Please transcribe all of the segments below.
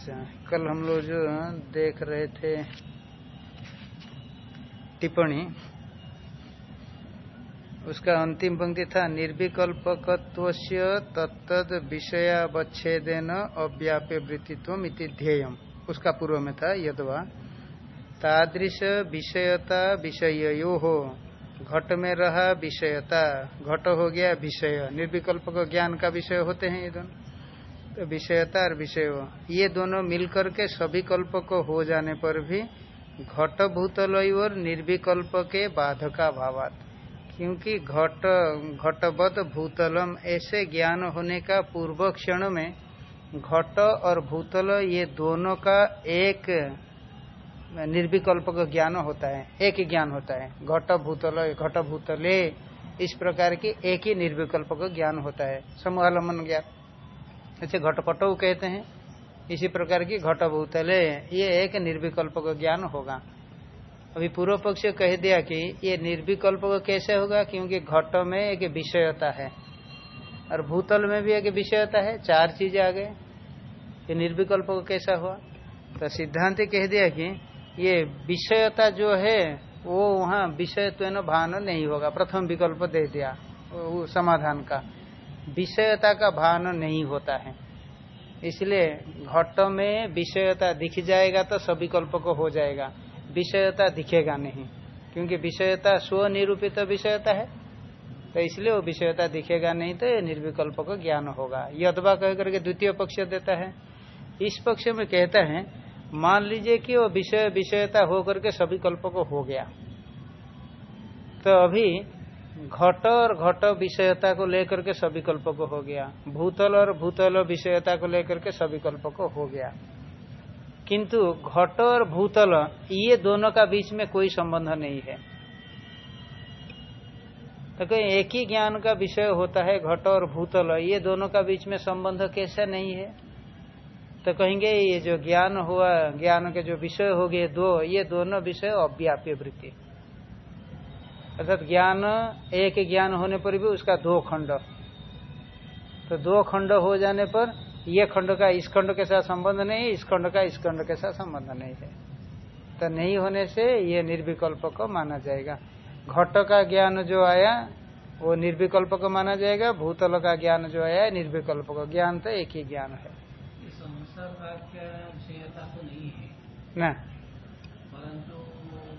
अच्छा। कल हम लोग जो देख रहे थे टिप्पणी। उसका अंतिम पंक्ति था निर्विकल्पकत्व तत्द विषयावच्छेदेन अव्याप्य वृत्तित्व इति ध्येयम। उसका पूर्व में था, यदवा। तादृश विषयता विषयो हो घट में रहा विषयता। घट हो गया विषय। निर्विकल्प ज्ञान का विषय होते हैं ये दोनों। विषयता और विषय ये दोनों मिलकर के सभी कल्प को हो जाने पर भी घट भूतल और निर्विकल्प के बाधका भावात क्योंकि घट, घटवत भूतलम ऐसे ज्ञान होने का पूर्व क्षण में घट और भूतल ये दोनों का एक निर्विकल्प का ज्ञान होता है, एक ज्ञान होता है। घट भूतल घट भूतले इस प्रकार की एक ही निर्विकल्प का ज्ञान होता है। समूहलमन ज्ञान। ऐसे घटपट कहते हैं। इसी प्रकार की घट भूतले ये एक निर्विकल्प का ज्ञान होगा। अभी पूर्व पक्ष कह दिया कि ये निर्विकल्प कैसे होगा? क्योंकि घट में एक विषयता है और भूतल में भी एक विषयता है, चार चीज़ें आ गए। ये निर्विकल्प कैसा हुआ? तो सिद्धांत कह दिया कि ये विषयता जो है, वो वहाँ विषयत्व भान नहीं होगा। प्रथम विकल्प दे दिया समाधान का। विषयता का भान नहीं होता है। इसलिए घट में विषयता दिख जाएगा तो सभी सविकल्प को हो जाएगा। विषयता दिखेगा नहीं, क्योंकि विषयता स्वनिरूपित तो विषयता है। तो इसलिए वो विषयता दिखेगा नहीं तो ये निर्विकल्प को ज्ञान होगा। यदवा कह करके द्वितीय पक्ष देता है। इस पक्ष में कहता है, मान लीजिए कि वो विषय, विषयता होकर के सभी कल्प को हो गया। तो अभी घट और घट विषयता को लेकर के सविकल्प को हो गया। भूतल और भूतल विषयता को लेकर के सविकल्प को हो गया। किंतु घट और भूतल, ये दोनों का बीच में कोई संबंध नहीं है। तो एक ही ज्ञान का विषय होता है घट और भूतल, ये दोनों का बीच में संबंध कैसा नहीं है? तो कहेंगे, ये जो ज्ञान हुआ, ज्ञान के जो विषय हो गए दो, ये दोनों विषय अव्याप्य वृत्ति। अर्थात ज्ञान एक ज्ञान होने पर भी उसका दो खंड। तो दो खंड हो जाने पर ये खंड का इस खंड के साथ संबंध नहीं इस खंड का इस खंड के साथ संबंध नहीं है। तो नहीं होने से ये निर्विकल्प को माना जाएगा। घट का ज्ञान जो आया वो निर्विकल्प को माना जाएगा। भूतल का ज्ञान जो आया निर्विकल्प को। ज्ञान तो एक ही ज्ञान है। न।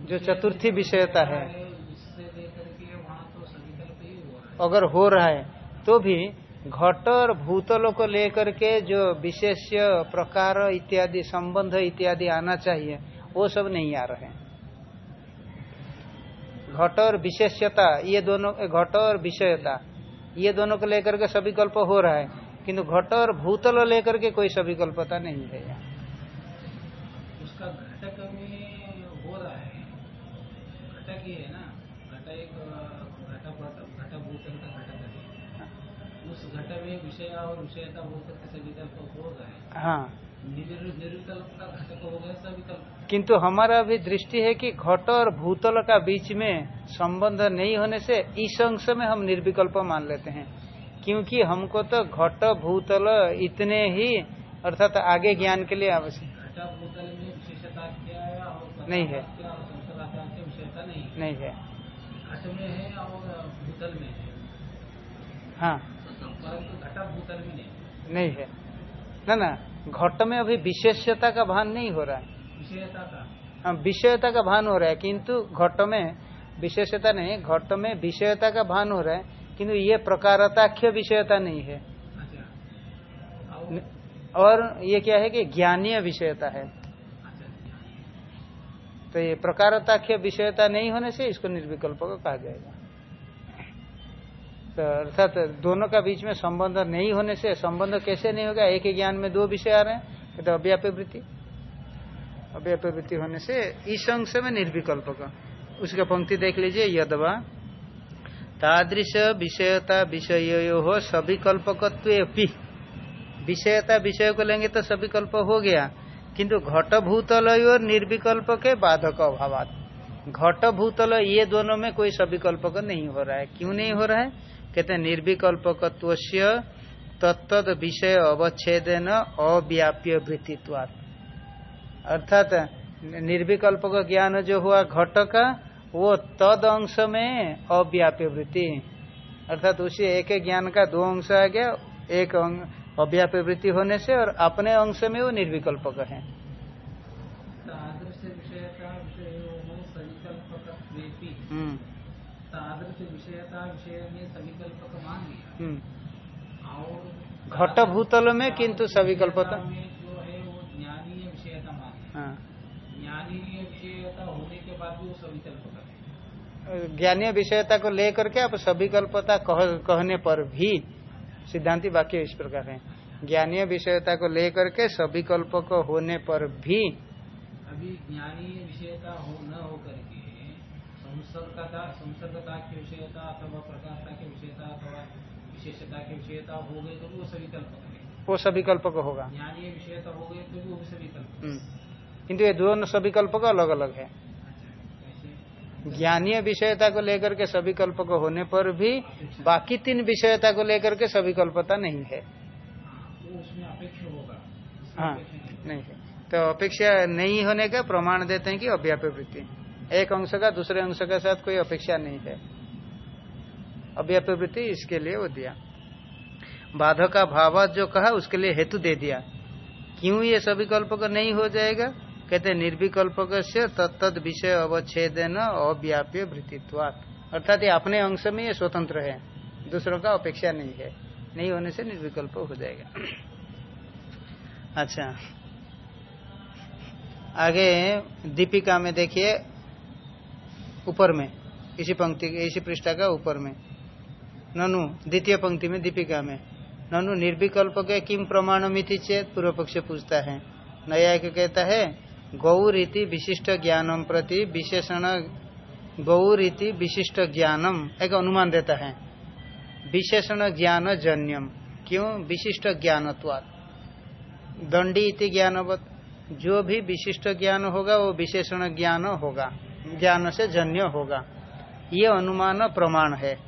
जो चतुर्थी विषयता है। अगर हो रहा है तो भी घट और भूतलों को लेकर के जो विशेष प्रकार इत्यादि, संबंध इत्यादि आना चाहिए, वो सब नहीं आ रहे घट और विशेष्यता ये दोनों घट और विषयता, ये दोनों को लेकर के सभी कल्प हो रहा है, किंतु घट और भूतल लेकर के कोई सभी कल्पता नहीं है। उसका घटक में हो रहा है। घटक ही है ना? घटक एक उस घट में विषय और विषयता हो। सकते सविकल्प हो गए हाँ हो किंतु हमारा अभी दृष्टि है कि घट और भूतल का बीच में संबंध नहीं होने से इस अंश में हम निर्विकल्प मान लेते हैं। क्योंकि हमको तो घट भूतल इतने ही अर्थात आगे ज्ञान के लिए आवश्यक। भूतल में विशेषता क्या नहीं है। नहीं नहीं है। घट में है और भूतल में है। हाँ। परंतु घटा भूतल में नहीं नहीं है। ना ना घट में अभी विशेषता का भान नहीं हो रहा है। विषयता का? हाँ विषयता का भान हो रहा है किंतु घट में विशेषता नहीं घट में विषयता का भान हो रहा है किंतु ये प्रकारताख्य विषयता नहीं है। अच्छा। और? ये क्या है कि ज्ञानीय विषयता है। अच्छा तो ये प्रकारताख्य विषयता नहीं होने से इसको निर्विकल्प को कहा जाएगा। तो अर्थात दोनों का बीच में संबंध नहीं होने से संबंध कैसे नहीं होगा? एक ही ज्ञान में दो विषय आ रहे हैं तो अव्याप्य वृत्ति अव्याप्य वृत्ति होने से इस अंश में निर्विकल्प का। उसका पंक्ति देख लीजिए, यदवा, तादृश विषयता विषय सविकल्पकत्व विषयता विषय को लेंगे तो सविकल्प हो गया, किंतु घट भूतल और निर्विकल्प के बाधक अभाव घट भूतल ये दोनों में कोई सविकल्प नहीं हो रहा है। क्यों नहीं हो रहा है? कहते हैं निर्विकल्पकत्व तत्द विषय अवच्छेदन अव्याप्य वृत्तित्वात् अर्थात निर्विकल्प का ज्ञान जो हुआ घट का वो तद अंश में अव्याप्य वृत्ति। अर्थात उसी एक ज्ञान का दो अंश आ गया, एक अव्याप्य वृत्ति होने से और अपने अंश में वो निर्विकल्प है। हम्म। घट भूतल में किंतु सविकल्पता। हाँ ज्ञानीय विषयता होने के बाद भी वो सविकल्प ज्ञानीय विषयता को लेकर के आप सविकल्पता कह, कहने पर भी सिद्धांति वाक्य इस प्रकार है। ज्ञानीय विषयता को लेकर के सविकल्प को होने पर भी अभी ज्ञानीय विषयता हो न हो करके संसर्गता संसर्गता की विषयता अथवा प्रकाशता की विषयता अथवा विशेषता की विषयता हो गई तो वो सभी सविकल्प वो सविकल्पक होगा। ज्ञानीय विषयता हो गई तो वो सविकल्प हम्म। किंतु ये दोनों सभी कल्प का अलग अलग है ज्ञानीय विषयता को लेकर के सभी कल्प को होने पर भी बाकी तीन विषयता को लेकर के सभी कल्पता नहीं है। हाँ। नहीं है। तो अपेक्षा नहीं होने का प्रमाण देते हैं कि अव्याप्य वृत्ति। एक अंश का, दूसरे अंश के साथ कोई अपेक्षा नहीं है। अव्याप्य वृत्ति इसके लिए वो दिया। बाधक का भाव जो कहा, उसके लिए हेतु दे दिया। क्यों ये सभी कल्प को नहीं हो जाएगा? कहते निर्विकल्पक से तत्त विषय अवच्छेदन अव्याप्य वृत्तित्वात। अर्थात ये अपने अंश में ये स्वतंत्र है। दूसरों का अपेक्षा नहीं है। नहीं होने से निर्विकल्प हो जाएगा। अच्छा। आगे दीपिका में देखिए ऊपर में, इसी पंक्ति इसी पृष्ठा का ऊपर में। ननु, द्वितीय पंक्ति में दीपिका में। ननु, निर्विकल्प के किम प्रमाण मिथि चेत पूर्व पक्ष पूछता है। नया कहता है, गौरीति विशिष्ट ज्ञानम प्रति विशेषण, गौरीति विशिष्ट ज्ञानम एक अनुमान देता है। विशेषण ज्ञान जन्यम क्यों? विशिष्ट ज्ञानत्वात्। दंडी इति ज्ञानवत। जो भी विशिष्ट ज्ञान होगा, वो विशेषण ज्ञान होगा। ज्ञान से जन्य होगा। ये अनुमान प्रमाण है।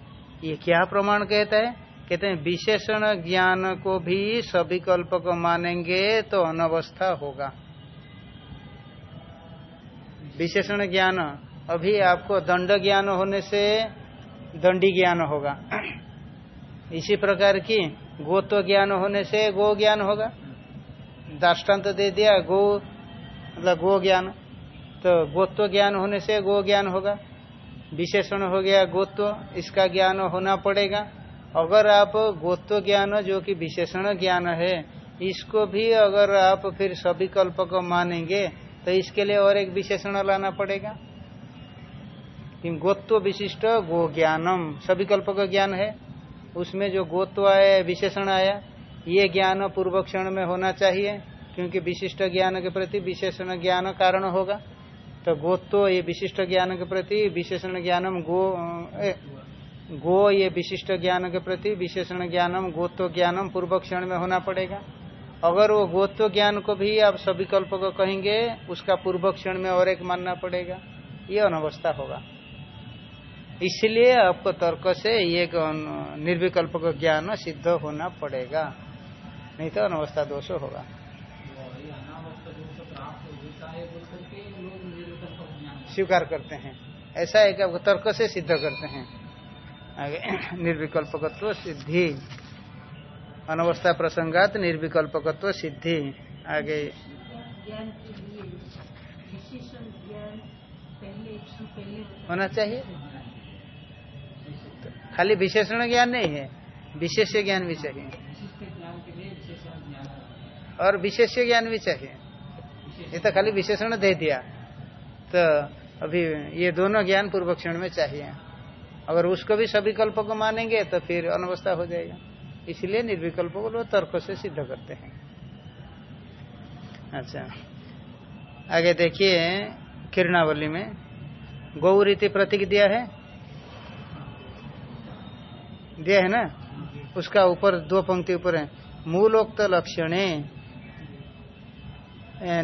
ये क्या प्रमाण कहता है? कहते हैं, विशेषण ज्ञान को भी सविकल्प को मानेंगे तो अनवस्था होगा। विशेषण ज्ञान, अभी आपको दंड ज्ञान होने से दंडी ज्ञान होगा। इसी प्रकार की गोत्व ज्ञान होने से गो ज्ञान होगा। दाष्टान्त दे दिया, गो मतलब गो ज्ञान। तो गोत्व ज्ञान होने से गो ज्ञान होगा। विशेषण हो गया गोत्व, इसका ज्ञान होना पड़ेगा। अगर आप गोत्व ज्ञान, जो कि विशेषण ज्ञान है, इसको भी अगर आप फिर सभी कल्प को मानेंगे तो इसके लिए और एक विशेषण लाना पड़ेगा। गोत्व विशिष्ट गो ज्ञानम सभी कल्प का ज्ञान है। उसमें जो गोत्व आया, विशेषण आया, ये ज्ञान पूर्व क्षण में होना चाहिए, क्योंकि विशिष्ट ज्ञान के प्रति विशेषण ज्ञान कारण होगा। तो गोत्व ये विशिष्ट ज्ञान के प्रति विशेषण ज्ञानम गो ए, गो ये विशिष्ट ज्ञान के प्रति विशेषण ज्ञानम गोत्व ज्ञानम पूर्व क्षण में होना पड़ेगा। अगर वो गोत्व ज्ञान को भी आप सविकल्प को कहेंगे उसका पूर्व क्षण में और एक मानना पड़ेगा। ये अनवस्था होगा। इसलिए आपको तर्क से ये निर्विकल्प का ज्ञान सिद्ध होना पड़ेगा। नहीं तो अनवस्था दोष होगा। स्वीकार करते हैं। ऐसा है कि तर्क से सिद्ध करते हैं। आगे, निर्विकल्पकत्व सिद्धि। अनवस्था प्रसंगात निर्विकल्पकत्व सिद्धि। आगे। होना चाहिए। खाली विशेषण ज्ञान नहीं है। विशेष ज्ञान भी चाहिए। और विशेष ज्ञान भी चाहिए। ये तो खाली विशेषण दे दिया। तो अभी ये दोनों ज्ञान पूर्व क्षण में चाहिए। अगर उसको भी सभी कल्प को मानेंगे तो फिर अनवस्था हो जाएगा। इसलिए निर्विकल्प को लोग तर्क से सिद्ध करते हैं। अच्छा। आगे देखिए, किरणावली में गौ रीति प्रतीक दिया है। दिया है ना? उसका ऊपर दो पंक्ति ऊपर है। मूलोक्त लक्षण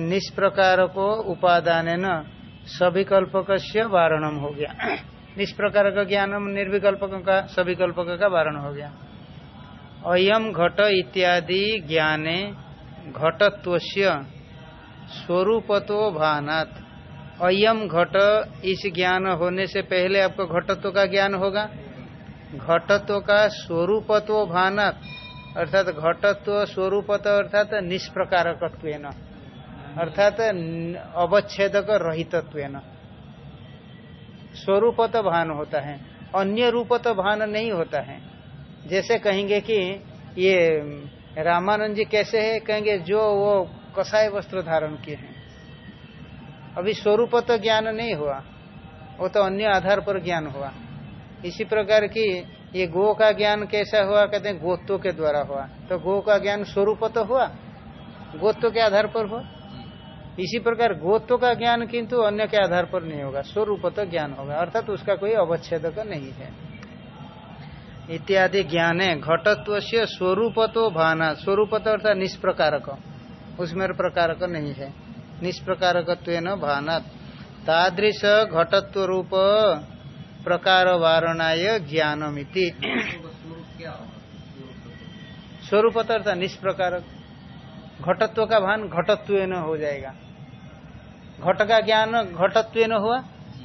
निष्प्रकार को उपादान न? सविकल्पक से वारणम हो गया। निष्प्रकार का ज्ञानम, निर्विकल्पक का, सविकल्पक का वारण हो गया। अयम घट इत्यादि ज्ञाने घटत्व स्वरूपतो भानात अयम घट इस ज्ञान होने से पहले आपको घटत्व का ज्ञान होगा। घटत्व का स्वरूपत्व भानात अर्थात घटत्व स्वरूपत अर्थात निष्प्रकारकत्व अर्थात अवच्छेदक रहितत्व स्वरूपत भान होता है अन्य रूप तो भान नहीं होता है। जैसे कहेंगे कि ये रामानंद जी कैसे है? कहेंगे, जो वो कसाय वस्त्र धारण किए हैं। अभी स्वरूप तो ज्ञान नहीं हुआ, वो तो अन्य आधार पर ज्ञान हुआ। इसी प्रकार की ये गो का ज्ञान कैसा हुआ? कहते हैं, गोत्व के द्वारा हुआ। तो गो का ज्ञान स्वरूप तो हुआ? गोत्व के आधार पर हुआ? इसी प्रकार गोत्व का ज्ञान किंतु अन्य के आधार पर नहीं होगा स्वरूप तो ज्ञान होगा, अर्थात तो उसका कोई अवच्छेद नहीं है। इत्यादि ज्ञान घटत्व से स्वरूप तो भाना स्वरूप तो अर्थात निष्प्रकारक, उसमें प्रकारक नहीं है। निष्प्रकारक भाना तादृश घटत्व रूप प्रकार वारणाय ज्ञानमिति। स्वरूप अर्थात निष्प्रकारक। घटत्व का भान घटत्व न हो जाएगा। घट का ज्ञान घटत्व न हुआ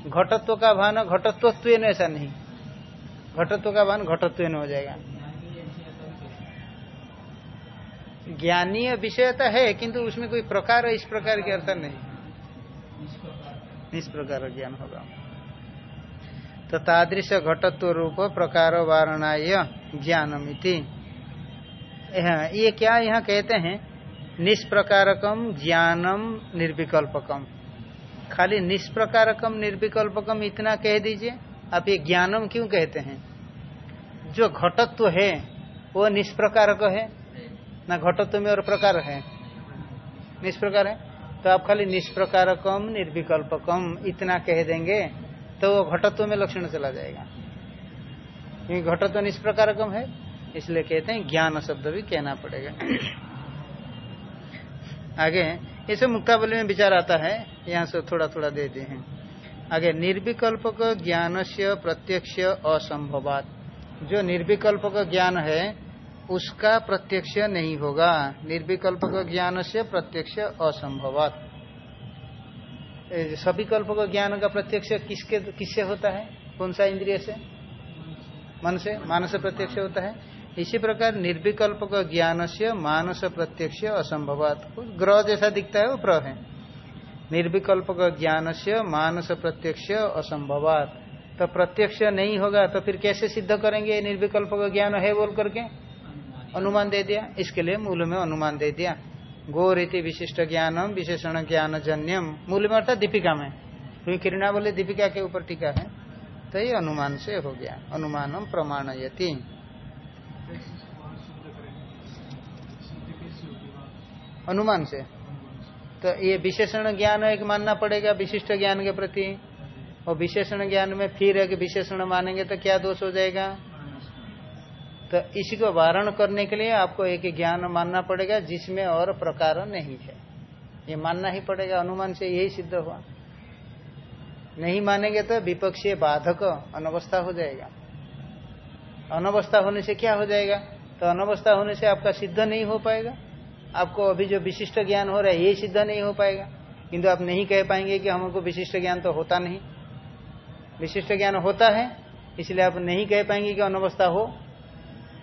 घटत्व का भान घटत्व ऐसा नहीं। घटत्व का भान घटत्व हो जाएगा। ज्ञानीय विषयता है, किंतु उसमें कोई प्रकार इस प्रकार के अर्थ नहीं। इस प्रकार ज्ञान होगा। तो तादृश घटत्व रूप प्रकार वारणाय ज्ञानमिति। ये क्या यहाँ कहते हैं? निष्प्रकारकम ज्ञानम निर्विकल्पकम। खाली निष्प्रकारकम, निर्विकल्पकम इतना कह दीजिए। आप ये ज्ञानम क्यों कहते हैं? जो घटत्व है, वो निष्प्रकारक है? ना घटत्व में और प्रकार है? निष्प्रकार है? तो आप खाली निष्प्रकारकम, निर्विकल्पकम इतना कह देंगे तो वो घटत्व में लक्षण चला जाएगा। क्योंकि घटत्व निष्प्रकारकम है, इसलिए कहते हैं ज्ञान शब्द भी कहना पड़ेगा। आगे इसे मुक्तावली में विचार आता है। यहाँ से थोड़ा थोड़ा दे दिए हैं। आगे, निर्विकल्पक ज्ञान से प्रत्यक्ष असंभवात। जो निर्विकल्पक ज्ञान है, उसका प्रत्यक्ष नहीं होगा। निर्विकल्पक ज्ञान से प्रत्यक्ष असंभवात। सभी कल्पक ज्ञान का प्रत्यक्ष किसके, किससे होता है? कौन सा इंद्रिय से? मन से? मानस प्रत्यक्ष होता है। इसी प्रकार निर्विकल्प का ज्ञान से मानस प्रत्यक्ष असंभवात। ग्रह जैसा दिखता है, वो प्र है। निर्विकल्प का ज्ञान से मानस प्रत्यक्ष असंभवात। तो प्रत्यक्ष नहीं होगा तो फिर कैसे सिद्ध करेंगे? निर्विकल्प का ज्ञान है बोल करके? अनुमान दे दिया। इसके लिए मूल में अनुमान दे दिया। गो रीति विशिष्ट ज्ञानम, विशेषण ज्ञान जन्यम मूल में अर्थात दीपिका में। क्योंकि किरणा बोले दीपिका के ऊपर टीका है तो ये अनुमान से हो गया। अनुमानम प्रमाण अनुमान से। तो ये विशेषण ज्ञान एक मानना पड़ेगा विशिष्ट ज्ञान के प्रति। और विशेषण ज्ञान में फिर एक विशेषण मानेंगे तो क्या दोष हो जाएगा? तो इसी को वारण करने के लिए आपको एक ज्ञान मानना पड़ेगा जिसमें और प्रकार नहीं है। ये मानना ही पड़ेगा अनुमान से यही सिद्ध हुआ। नहीं मानेंगे तो विपक्षीय बाधक अनवस्था हो जाएगा। अनवस्था होने से क्या हो जाएगा? तो अनवस्था होने से आपका सिद्ध नहीं हो पाएगा। आपको अभी जो विशिष्ट ज्ञान हो रहा है, ये सिद्ध नहीं हो पाएगा। किंतु आप नहीं कह पाएँगे कि हमको विशिष्ट ज्ञान तो होता नहीं। विशिष्ट ज्ञान होता है, इसलिए आप नहीं कह पाएँगे कि अनवस्था हो।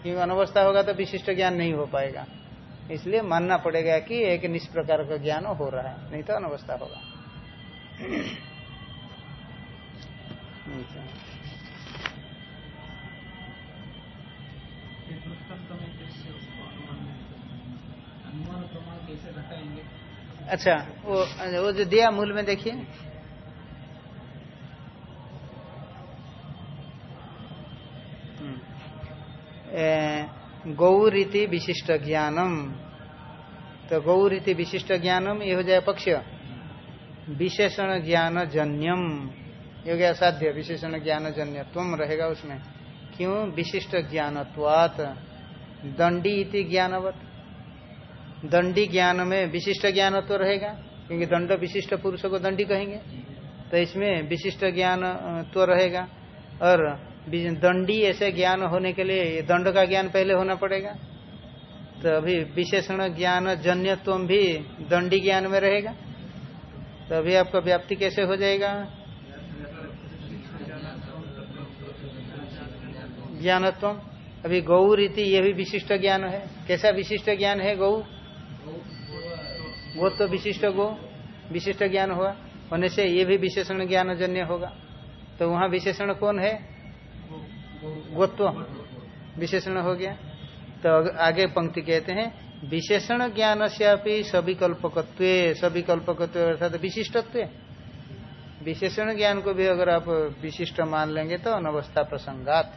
क्योंकि अनवस्था होगा तो विशिष्ट ज्ञान नहीं हो पाएगा। इसलिए मानना पड़ेगा कि एक निष्प्रकार का ज्ञान हो रहा है, नहीं तो अनवस्था होगा। अच्छा वो वो जो दिया मूल में देखिए। गौरीति विशिष्ट ज्ञानम। तो गौरीति विशिष्ट ज्ञानम, ये हो जाए पक्ष। विशेषण ज्ञान जन्यम ये हो गया साध्य, विशेषण ज्ञान जन्य तुम रहेगा उसमें। क्यों? विशिष्ट ज्ञानत्वात। दंडी इति ज्ञानवत। दंडी ज्ञान में विशिष्ट ज्ञान तो रहेगा, क्योंकि दंड विशिष्ट पुरुष को दंडी कहेंगे। तो इसमें विशिष्ट ज्ञान तो रहेगा। और दंडी ऐसे ज्ञान होने के लिए दंड का ज्ञान पहले होना पड़ेगा। तो अभी विशेषण ज्ञान जन्यत्व भी दंडी ज्ञान में रहेगा। तो अभी आपका व्याप्ति कैसे हो जाएगा? ज्ञानत्व अभी गौ रीति ये भी विशिष्ट ज्ञान है। कैसा विशिष्ट ज्ञान है गौ गो तो विशिष्ट गो, विशिष्ट ज्ञान हुआ। होने से ये भी विशेषण ज्ञान जन्य होगा। तो वहाँ विशेषण कौन है? गोत्व। विशेषण हो गया। तो आगे पंक्ति कहते हैं, विशेषण ज्ञान से सभी कल्पकत्व सभी अर्थात विशिष्टत्व। विशेषण ज्ञान को भी अगर आप विशिष्ट मान लेंगे तो अनवस्था प्रसंगात।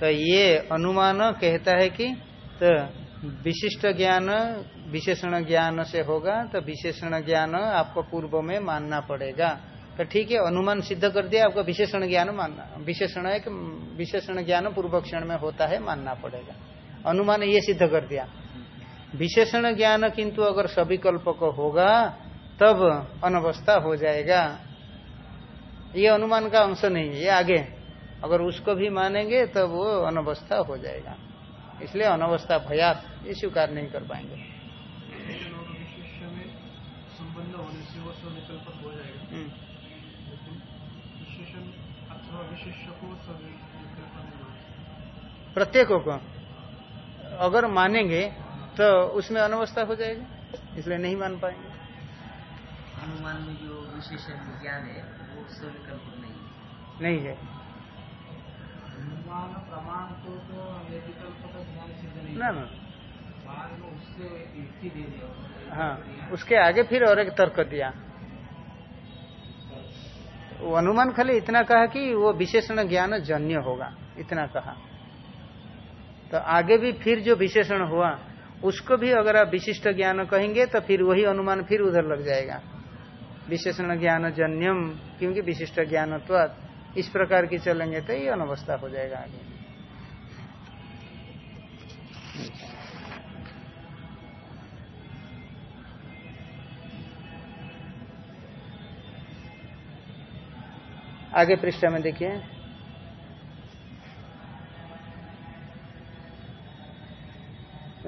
तो ये अनुमान कहता है कि तो विशिष्ट ज्ञान विशेषण ज्ञान से होगा तो विशेषण ज्ञान आपको पूर्व में मानना पड़ेगा। तो ठीक है, अनुमान सिद्ध कर दिया, आपको विशेषण ज्ञान मानना, विशेषण एक, विशेषण ज्ञान पूर्व क्षण में होता है, मानना पड़ेगा। अनुमान ये सिद्ध कर दिया। विशेषण ज्ञान किंतु अगर सविकल्प को होगा, तब अनवस्था हो जाएगा। ये अनुमान का अंश नहीं है, ये आगे। अगर उसको भी मानेंगे, तब वो अनवस्था हो जाएगा। इसलिए अनवस्था भयात, ये स्वीकार नहीं कर पाएँगे। प्रत्येकों को। अगर मानेंगे तो उसमें अनवस्था हो जाएगी इसलिए नहीं मान पाएँगे। अनुमान में जो विशेषण ज्ञान है वो सविकल्प नहीं है। नहीं है। अनुमान प्रमाण को तो ज्ञान सिद्ध नहीं ना ना। बाद में उससे युक्ति दे दिया। हाँ उसके आगे फिर और एक तर्क दिया। अनुमान खाली इतना कहा कि वो विशेषण ज्ञान जन्य होगा, इतना कहा। तो आगे भी फिर जो विशेषण हुआ, उसको भी अगर आप विशिष्ट ज्ञान कहेंगे तो फिर वही अनुमान फिर उधर लग जाएगा। विशेषण ज्ञान जन्यम, क्योंकि विशिष्ट ज्ञान इस प्रकार की चलेंगे तो ये अनवस्था हो जाएगा आगे। आगे पृष्ठ में देखिए।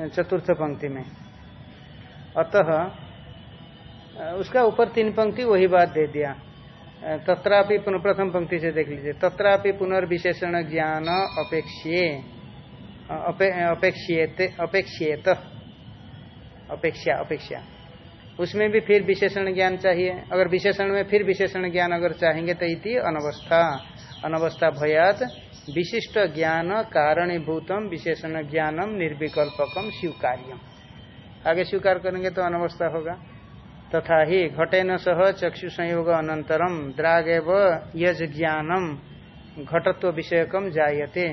चतुर्थ पंक्ति में। अतः उसका ऊपर तीन पंक्ति वही बात दे दिया। तत्रापि प्रथम पंक्ति से देख लीजिए। तत्रापि पुनर्विशेषण ज्ञान अपेक्षिए अपेक्षिएत अपेक्षा अपेक्षा उसमें भी फिर विशेषण ज्ञान चाहिए। अगर विशेषण में फिर विशेषण ज्ञान अगर चाहेंगे तो इति अनवस्था। अनवस्था भयात विशिष्ट ज्ञान कारणीभूतम विशेषण ज्ञानम निर्विकल्पकम स्वीकार्यम। आगे स्वीकार करेंगे तो अनवस्था होगा। तथा ही घटेन सह चक्षु संयोग अनंतरम द्रागेव यज ज्ञानम घटत्व विषयकम जायते।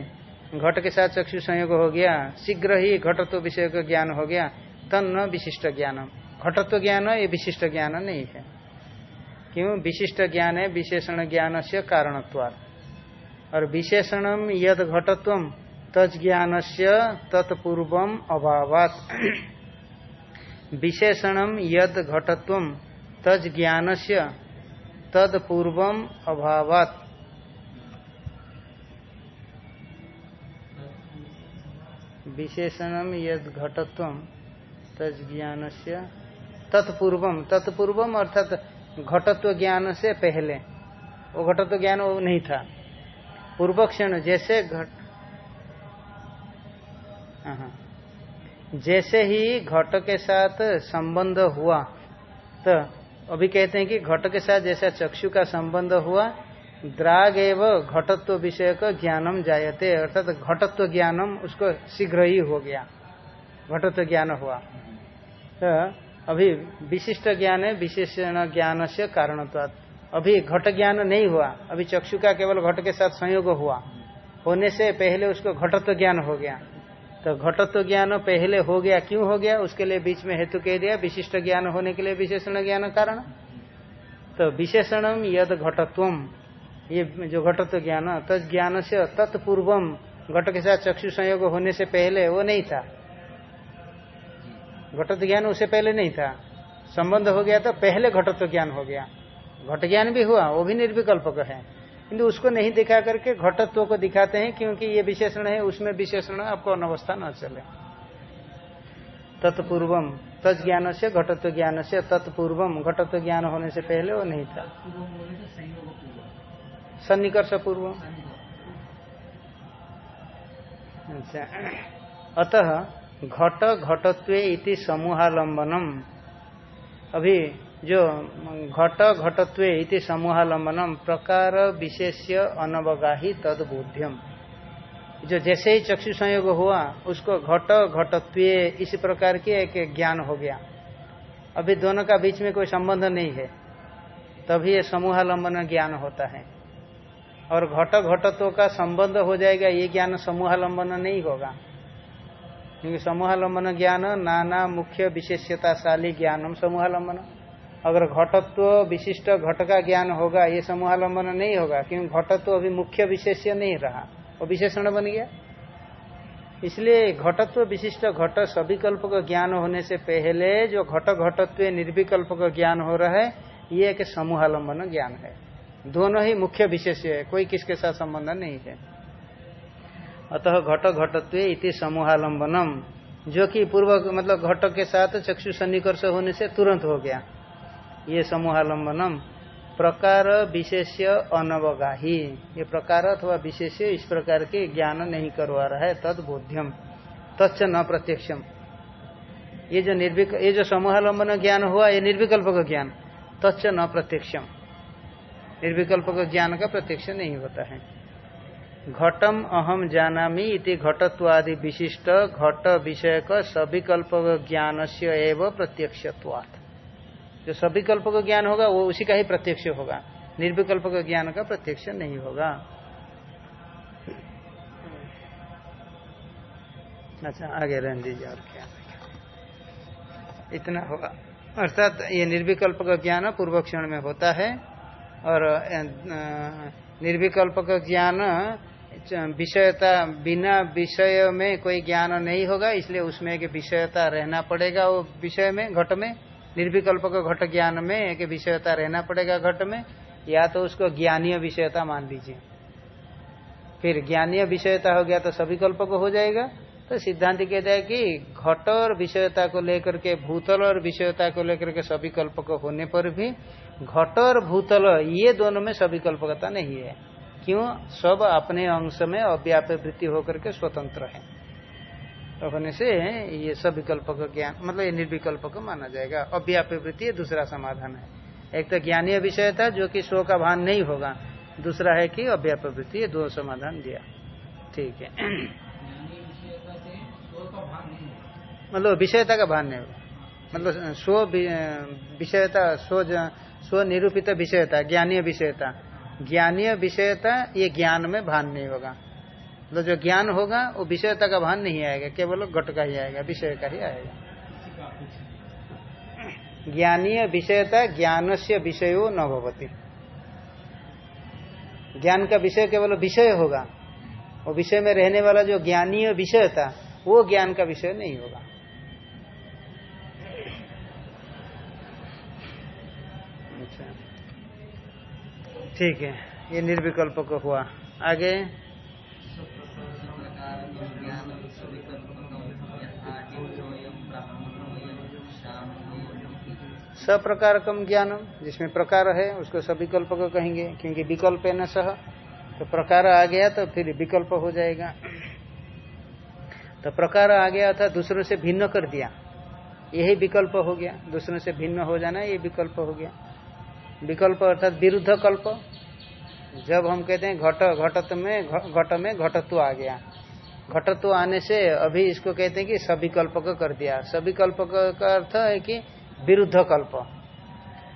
घट के साथ चक्षु संयोग हो गया। शीघ्र ही घटत्व विषय का ज्ञान हो गया। तन न विशिष्ट ज्ञानम। घटत्व ज्ञान ये विशिष्ट ज्ञान नहीं है। क्यों? विशिष्ट ज्ञान है, विशेषण ज्ञान से कारणत्वाद और विशेषणम यद घटत्व तज ज्ञान से तत्पूर्वम अभावात। विशेषणम यद घटत्व तज ज्ञान से तत्पूर्व अभावात। विशेषणम यद घटत्व तज ज्ञान से तत्पूर्वम तत्पूर्वम अर्थात घटत्व ज्ञान से पहले। वो घटत्व ज्ञान वो नहीं था। पूर्व क्षण जैसे घट। जैसे ही घट के साथ संबंध हुआ तो अभी कहते हैं कि घट के साथ जैसा चक्षु का संबंध हुआ, द्राग एवं घटत्व विषय का ज्ञानम जायते, अर्थात तो घटत्व ज्ञानम उसको शीघ्र ही हो गया। घटत्व ज्ञान हुआ। तो अभी विशिष्ट ज्ञान है, विशेषण ज्ञान से कारणत्वाद अभी घट ज्ञान नहीं हुआ। अभी चक्षु का केवल घट के साथ संयोग हुआ। होने से पहले उसको घटत्व ज्ञान हो गया। तो घटत्व ज्ञान पहले हो गया, क्यों हो गया? उसके लिए बीच में हेतु कह दिया, विशिष्ट ज्ञान होने के लिए विशेषण ज्ञान कारण। तो विशेषणम यद घटत्वम ये जो घटत्व ज्ञान तत् ज्ञान से तत्पूर्वम घट के साथ चक्षु संयोग होने से पहले वो नहीं था। घटत्व ज्ञान उससे पहले नहीं था। संबंध हो गया तो पहले घटत्व ज्ञान हो गया। घट ज्ञान भी हुआ, वो भी निर्विकल्पक है। किंतु उसको नहीं दिखा करके घटत्व को दिखाते हैं, क्योंकि ये विशेषण है, उसमें विशेषण आपको अनवस्था न चले। तत्पूर्वम तज ज्ञान से घटत्व ज्ञान से तत्पूर्वम घटत्व ज्ञान होने से पहले वो नहीं था। सन्निकर्ष पूर्व अच्छा। अतः घट घटत्व इति समूहालंबनम अभी जो घट घटत्व इति समूहालंबनम प्रकार विशेष्य अनवगाही तद बोध्यम जो जैसे ही चक्षु संयोग हुआ, उसको घट घटत्व इसी प्रकार के एक ज्ञान हो गया। अभी दोनों का बीच में कोई संबंध नहीं है, तभी ये समूहालंबन ज्ञान होता है। और घट घटत्व का संबंध हो जाएगा, ये ज्ञान समूहालंबन नहीं होगा। क्योंकि समूहालंबन ज्ञान, नाना मुख्य विशेष्यताशाली ज्ञानम समूहालंबन। अगर घटत्व विशिष्ट घट का ज्ञान होगा, ये समूहालंबन नहीं होगा, क्योंकि घटत्व अभी मुख्य विशेष्य नहीं रहा वो विशेषण बन गया। इसलिए घटत्व विशिष्ट घट सविकल्प का ज्ञान होने से पहले जो घट घटत्व निर्विकल्प का ज्ञान हो रहा है, ये एक समूहालंबन ज्ञान है। दोनों ही मुख्य विशेष्य है, कोई किसके साथ संबंध नहीं है। अतः घट घटत्व इति समूहालंबनम जो कि पूर्व मतलब घट के साथ चक्षु सन्निकर्ष होने से तुरंत हो गया। ये समूहालंबनम प्रकार विशेष अनवगाही। ये प्रकार अथवा विशेष इस प्रकार के ज्ञान नहीं करवा रहा है, तद बोध्यम, तच्च न प्रत्यक्षम। ये जो निर्विक, ये जो समूहालंबन ज्ञान हुआ, ये निर्विकल्प का ज्ञान, तच्च न प्रत्यक्षम। निर्विकल्प का ज्ञान का प्रत्यक्ष नहीं होता है। घटम अहम जानामी इति घटत्वादि विशिष्ट घट विषय का सविकल्प ज्ञान से एवं प्रत्यक्षत्वात्। जो सविकल्प का ज्ञान होगा, वो उसी का ही प्रत्यक्ष होगा। निर्विकल्प का ज्ञान का प्रत्यक्ष नहीं होगा। अच्छा आगे रहने दीजिए और क्या? इतना होगा। अर्थात ये निर्विकल्प का ज्ञान पूर्व क्षण में होता है, और निर्विकल्प का ज्ञान विषयता, बिना विषय में कोई ज्ञान नहीं होगा, इसलिए उसमें एक विषयता रहना पड़ेगा वो विषय में, घट में, निर्विकल्प का घट ज्ञान में एक विषयता रहना पड़ेगा घट में, या तो उसको ज्ञानीय विषयता मान लीजिए। फिर ज्ञानीय विषयता हो गया तो सभी कल्प को हो जाएगा। तो सिद्धांत कहता है कि घट और विषयता को लेकर के, भूतल और विषयता को लेकर के सभी कल्प को होने पर भी, घट और भूतल, ये दोनों में सभी कल्पकता नहीं है। क्यों? सब अपने अंश में अव्याप वृत्ति होकर के स्वतंत्र है। होने से ये सब विकल्प का ज्ञान मतलब ये निर्विकल्प को माना जाएगा। अव्याप्य वृत्ति दूसरा समाधान है। एक तो ज्ञानीय विषय था, जो कि स्व का भान नहीं होगा। दूसरा है कि अव्याप्य वृत्ति दो समाधान दिया। ठीक है। मतलब विषयता का भान नहीं होगा। मतलब स्व विषयता, स्व स्व निरूपित विषयता, ज्ञानीय विषयता। ज्ञानीय विषयता ये ज्ञान में भान नहीं होगा। मतलब जो ज्ञान होगा, वो विषयता का भान नहीं आएगा, केवल घट का ही आएगा, विषय का ही आएगा। ज्ञानीय विषयता ज्ञान से विषयो न भवती। ज्ञान का विषय केवल विषय होगा। और विषय में रहने वाला जो ज्ञानीय विषय था वो ज्ञान का विषय नहीं होगा। ठीक है, ये निर्विकल्प को हुआ। आगे। सप्रकार कम ज्ञानम, जिसमें प्रकार है, उसको सविकल्प को कहेंगे, क्योंकि विकल्प है न सह तो प्रकार आ गया तो फिर विकल्प हो जाएगा। तो प्रकार आ गया था, दूसरों से भिन्न कर दिया। यही विकल्प हो गया, दूसरों से भिन्न हो जाना, ये विकल्प हो गया। विकल्प अर्थात विरुद्ध कल्प। जब हम कहते हैं घट, घटत में घट में घटत्व आ गया। घटत्व आने से अभी इसको कहते हैं कि सविकल्प को कर दिया। सविकल्प का अर्थ है कि विरुद्ध कल्प।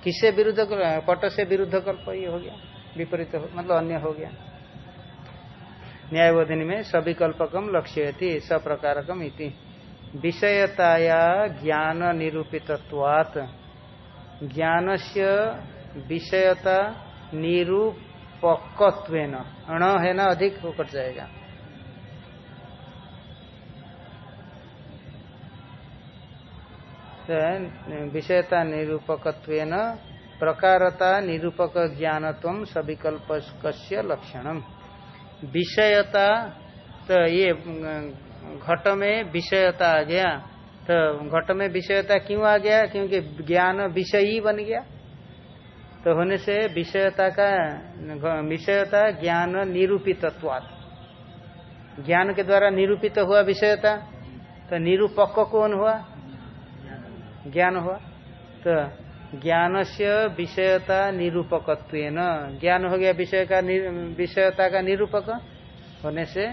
किससे विरुद्ध पट से विरुद्ध कल्प ये हो गया। विपरीत मतलब अन्य हो गया। न्यायवधिनी में सविकल्पकम लक्ष्य थी सप्रकारकम इति। विषयताया ज्ञान निरूपितत्वात् ज्ञान से विषयता निरूपकत्व अण है ना, अधिक वो कट जाएगा। विषयता निरूपकत्व प्रकारता निरूपक ज्ञानत्व सविकल्प लक्षणम। विषयता तो ये, घट में विषयता आ गया। तो घट में विषयता क्यों आ गया? क्योंकि ज्ञान विषय ही बन गया। तो होने से विषयता का, विषयता ज्ञान निरूपित ज्ञान के द्वारा निरूपित हुआ विषयता तो निरूपक कौन हुआ? ज्ञान हुआ। तो ज्ञान से विषयता निरूपक ज्ञान हो गया विषय का विषयता का निरूपक। होने से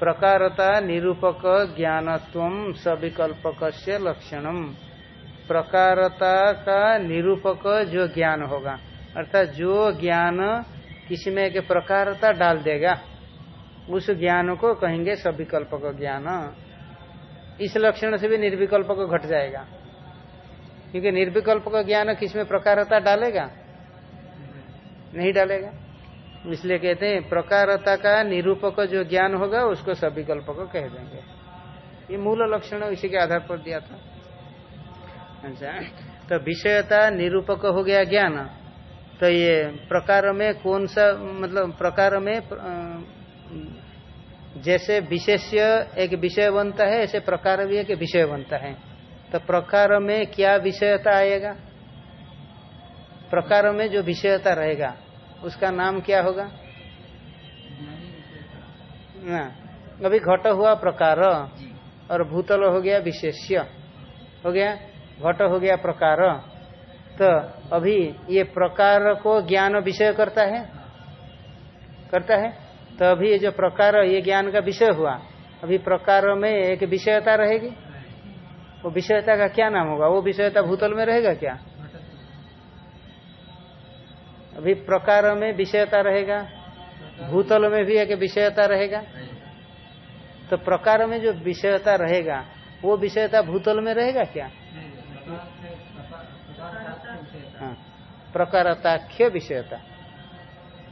प्रकारता निरूपक ज्ञानत्व सविकल्पक लक्षणम। प्रकारता का निरूपक जो ज्ञान होगा। अर्थात जो ज्ञान किसी में एक प्रकारता डाल देगा, उस ज्ञान को कहेंगे सविकल्प का ज्ञान। इस लक्षण से भी निर्विकल्प को घट जाएगा। क्योंकि निर्विकल्प का ज्ञान किसमें प्रकारता डालेगा? नहीं डालेगा। इसलिए कहते हैं, प्रकारता का निरूपक जो ज्ञान होगा, उसको सविकल्प को कह देंगे। ये मूल लक्षण इसी के आधार पर दिया था। अच्छा तो विषयता निरूपक हो गया ज्ञान। तो ये प्रकार में कौन सा मतलब प्रकार में जैसे विशेष्य एक विषय बनता है ऐसे प्रकार भी एक विषय बनता है। तो प्रकार में क्या विषयता आएगा? प्रकार में जो विषयता रहेगा उसका नाम क्या होगा? ना अभी घट हुआ प्रकार और भूतल हो गया विशेष्य। हो गया? घट हो गया प्रकार तो अभी ये प्रकार को ज्ञान विषय करता है? करता है? तो अभी ये जो प्रकार, ये ज्ञान का विषय हुआ, अभी प्रकार में एक विषयता रहेगी? वो विषयता का क्या नाम होगा? वो विषयता भूतल में रहेगा क्या? अभी प्रकार में विषयता रहेगा, भूतल में भी एक विषयता रहेगा? तो प्रकार में जो विषयता रहेगा, वो विषयता भूतल में रहेगा क्या? हाँ प्रकारताख्य विषयता।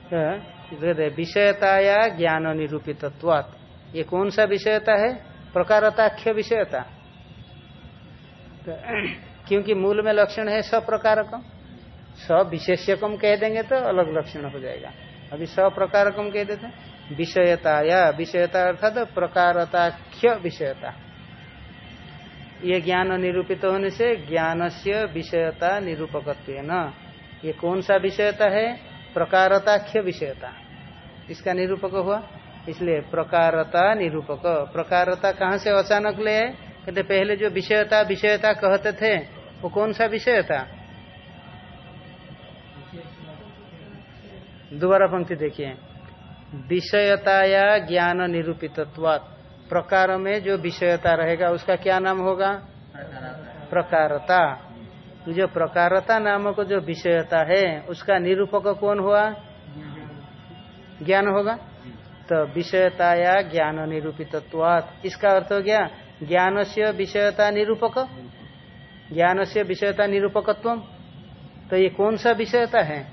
तो विषयताया ज्ञान निरूपित ये कौन सा विषयता है? प्रकारताख्य विषयता। तो क्योंकि मूल में लक्षण है सब प्रकार कम सप्रकारकम, सविशेष्यकम कह देंगे तो अलग लक्षण हो जाएगा। अभी सब सप्रकारकम कह देते हैं। विषयता या विषयता अर्थात प्रकारताख्य विषयता। ये ज्ञान निरूपित होने से ज्ञान से विषयता निरूपक न ये कौन सा विषयता है? प्रकारताख्य विषयता। इसका निरूपक हुआ। इसलिए प्रकारता निरूपक। प्रकारता कहाँ से अचानक ले कहते पहले जो विषयता विषयता कहते थे, वो कौन सा विषय था दोबारा पंक्ति देखिए। विषयताया ज्ञान निरूपित प्रकार में जो विषयता रहेगा, उसका क्या नाम होगा? प्रकारता। जो प्रकारता नामक जो विषयता है, उसका निरूपक कौन हुआ? ज्ञान होगा। तो विषयता या ज्ञान निरूपित इसका अर्थ हो गया ज्ञान से विषयता निरूपक। ज्ञान से विषयता निरूपकत्व तो ये कौन सा विषयता है?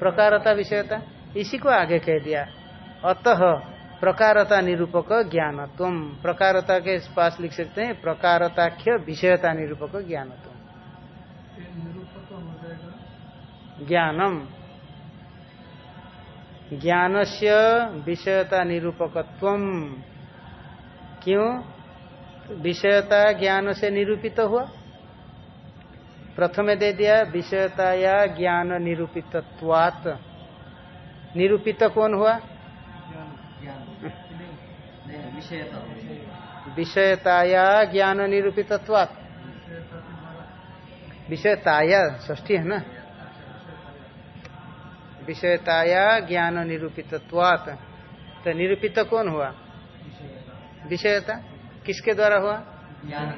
प्रकारता विषयता। इसी को आगे कह दिया। अतः प्रकारता निरूपक ज्ञानत्व। प्रकारता के पास लिख सकते हैं, प्रकारताख्य विषयता निरूपक ज्ञानत्व। ज्ञानम। ज्ञान से विषयता निरूपकत्व। क्यों? विषयता ज्ञान से निरूपित हुआ। प्रथम दे दिया विषयता या ज्ञान निरूपित निरूपित कौन हुआ? विषयताया ज्ञान निरूपित विषयताया ष्ठी है ना? विषयताया ज्ञान निरूपित तो निरूपित कौन हुआ? विषयता किसके द्वारा हुआ? ज्ञान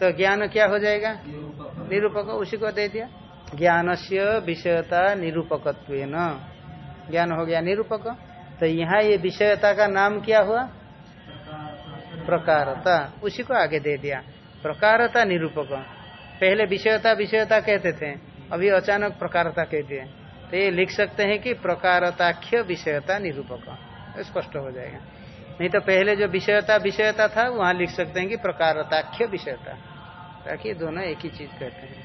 तो ज्ञान क्या हो जाएगा? निरूपक। उसी को दे दिया। ज्ञान से विषयता निरूपक ज्ञान हो गया निरूपक। तो यहाँ ये विषयता का नाम क्या हुआ? प्रकारता उसी को आगे दे दिया। प्रकारता निरूपक। पहले विषयता विषयता कहते थे, अभी अचानक प्रकारता कह दिए। तो ये लिख सकते हैं कि प्रकारताख्य विषयता निरूपक। स्पष्ट हो जाएगा। नहीं तो पहले जो विषयता विषयता था, वहाँ लिख सकते हैं कि प्रकारताख्य विषयता। ताकि दोनों एक ही चीज़ कहते हैं।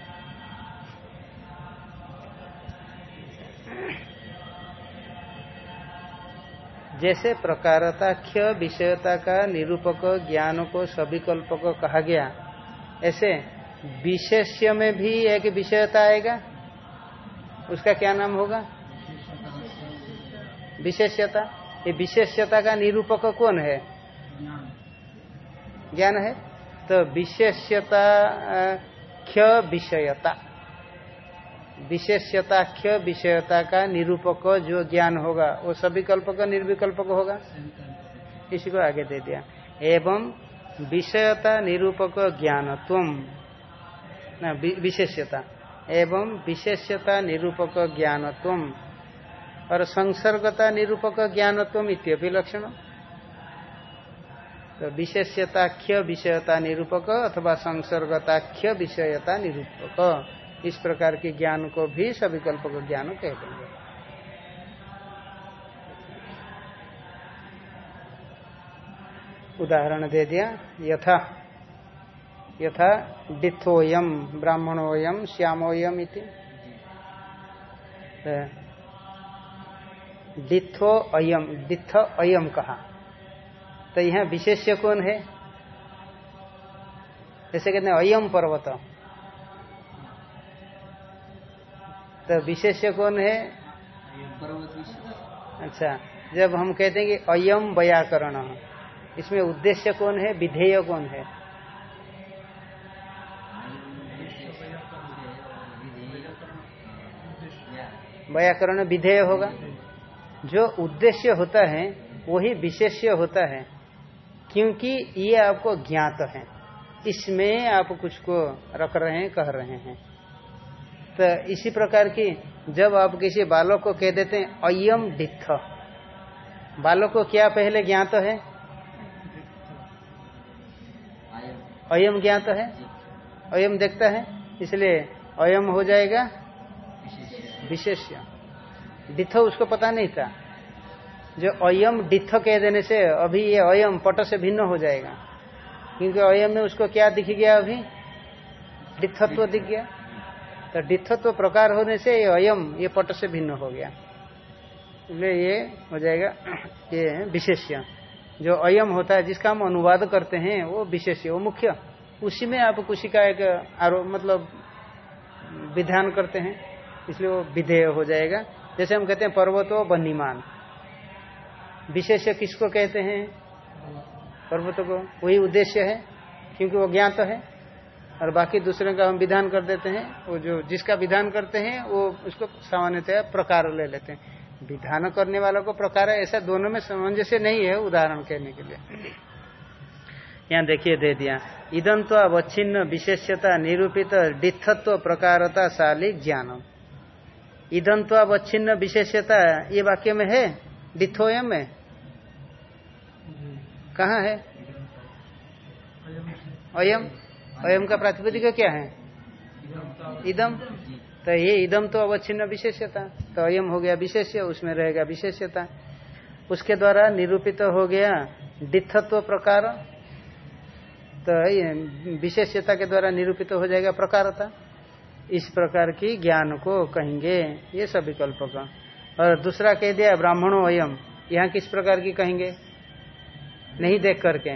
जैसे प्रकारता प्रकारताख्य विषयता का निरूपक ज्ञान को सविकल्पक कहा गया। ऐसे विशेष्य में भी एक विषयता आएगा। उसका क्या नाम होगा? विशेष्यता। ये विशेष्यता का निरूपक कौन है? ज्ञान है। तो विशेष्यता क्ष विषयता। विशेष्यताख्य विषयता का निरूपक जो ज्ञान होगा, वो सविकल्पक निर्विकल्पक होगा? इसी को आगे दे दिया। एवं विषयता निरूपक ज्ञानत्व विशेष्यता। एवं विशेष्यता निरूपक ज्ञानत्व और संसर्गता निरूपक ज्ञानत्व इत्यपि लक्षण। तो विशेष्यताख्य विषयता निरूपक अथवा संसर्गताख्य विषयता निरूपक। इस प्रकार के ज्ञान को भी सविकल्प ज्ञान कह देंगे उदाहरण दे दिया, यथा यथा डिथोयम, ब्राह्मणोयम, श्यामोयम इति। डिथो अयम डिथ अयम कहा। तो यहाँ विशेष्य कौन है? जैसे कहते हैं, अयम पर्वत। तो विशेष्य कौन है? अच्छा जब हम कहते हैं कि अयम व्याकरण, इसमें उद्देश्य कौन है? विधेय कौन है? व्याकरण विधेय होगा। जो उद्देश्य होता है, वही विशेष्य होता है, क्योंकि ये आपको ज्ञात है। इसमें आप कुछ को रख रहे हैं, कह रहे हैं। तो इसी प्रकार की जब आप किसी बालक को कह देते हैं अयम डिथ बालक को क्या पहले ज्ञात तो है? अयम ज्ञात तो है? अयम देखता है, इसलिए अयम हो जाएगा विशेष्य। डिथ उसको पता नहीं था। जो अयम डिथ कह देने से अभी ये अयम पट से भिन्न हो जाएगा। क्योंकि अयम में उसको क्या दिख गया अभी? डिथत्व दिख गया। तो डिथत्व प्रकार होने से ये अयम, ये पट से भिन्न हो गया। इसलिए ये हो जाएगा, ये विशेष्य। जो अयम होता है, जिसका हम अनुवाद करते हैं, वो विशेष्य, वो मुख्य। उसी में आप कुछ का एक आरोप मतलब विधान करते हैं, इसलिए वो विधेय हो जाएगा। जैसे हम कहते हैं पर्वतो बनीमान विशेष किसको कहते हैं? पर्वत को। वही उद्देश्य है, क्योंकि वो ज्ञात है। और बाकी दूसरे का हम विधान कर देते हैं, वो जो जिसका विधान करते हैं, वो उसको सामान्यतः प्रकार ले लेते हैं। विधान करने वालों को प्रकार ऐसा दोनों में सामंजस्य नहीं है उदाहरण कहने के लिए। यहाँ देखिए दे दिया इदम तो अवच्छिन्न विशेष्यता निरूपित डिथत्व प्रकारता शाली ज्ञानम। इदम तो अवच्छिन्न विशेष्यता, ये वाक्य में है? डिथोयम में कहा है? अयम। अयम का प्रातिपदिक क्या है? इदम। तो ये इदम तो अवच्छिन्न विशेषता तो अयम हो गया विशेष्य, उसमें रहेगा विशेषता उसके द्वारा निरूपित तो हो गया डिथत्व प्रकार। तो विशेषता के द्वारा निरूपित तो हो जाएगा प्रकारता। इस प्रकार की ज्ञान को कहेंगे ये सब विकल्प का। और दूसरा कह दिया ब्राह्मणों अयम। यहाँ किस प्रकार की कहेंगे? नहीं देख करके।